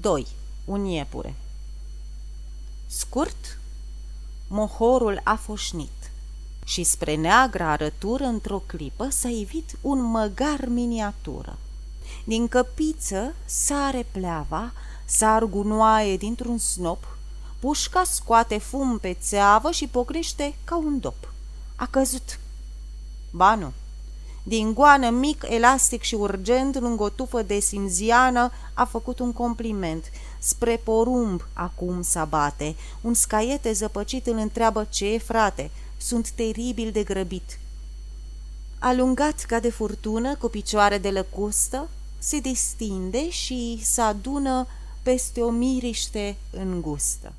2. Un iepure Scurt, mohorul a foșnit și spre neagra arătură într-o clipă s-a ivit un măgar miniatură. Din căpiță sare pleava, sar gunoaie dintr-un snop, pușca scoate fum pe țeavă și pocnește ca un dop. A căzut. Ba nu. Din goană mic, elastic și urgent, lângă o tufă de simziană, a făcut un compliment. Spre porumb acum să bate. Un scaiete zăpăcit îl întreabă ce e, frate. Sunt teribil de grăbit. Alungat ca de furtună, cu picioare de lăcustă, se distinde și se adună peste o miriște îngustă.